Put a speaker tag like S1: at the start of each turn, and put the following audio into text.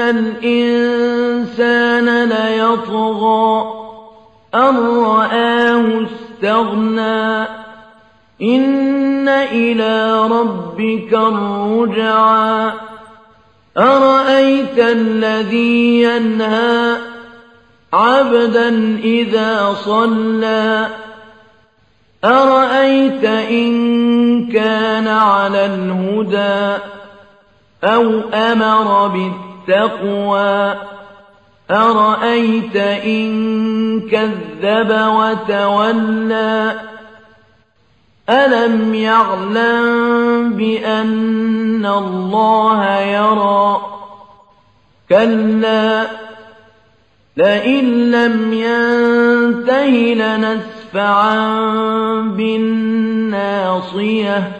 S1: الْإِنسَانَ لَيَطْغَىٰ أَن رَّآهُ اسْتَغْنَىٰ إِنَّ إِلَىٰ رَبِّكَ الرُّجْعَىٰ أَرَأَيْتَ الَّذِي يَنْهَىٰ عَبْدًا إِذَا صَلَّىٰ أَرَأَيْتَ إِن كَانَ عَلَى الْهُدَىٰ أَوْ أَمَرَ بِالتَّقْوَىٰ أَرَأَيْتَ إِن كَذَّبَ وَتَوَلَّىٰ؟ أَلَمْ يَعْلَم بِأَنَّ اللَّهَ يَرَىٰ؟ كَلَّا لَئِن لَّمْ يَنتَهِ لَنَسْفَعًا بِالنَّاصِيَةِ.